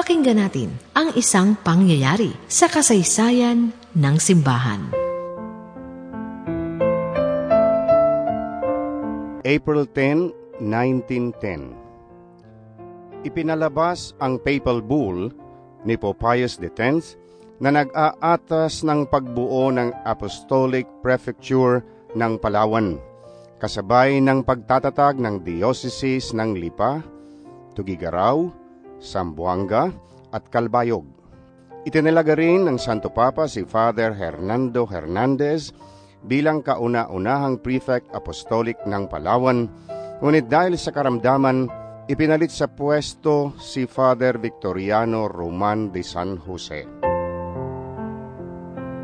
Pakinggan natin ang isang pangyayari sa kasaysayan ng simbahan. April 10, 1910 Ipinalabas ang papal bull ni Pope Pius X na nag-aatas ng pagbuo ng Apostolic Prefecture ng Palawan, kasabay ng pagtatatag ng Dioceses ng Lipa, Tugigaraw, Sambuanga at Kalbayog. Itinilaga rin ng Santo Papa si Father Hernando Hernandez bilang kauna-unahang prefect apostolic ng Palawan, ngunit dahil sa karamdaman, ipinalit sa pwesto si Father Victoriano Roman de San Jose.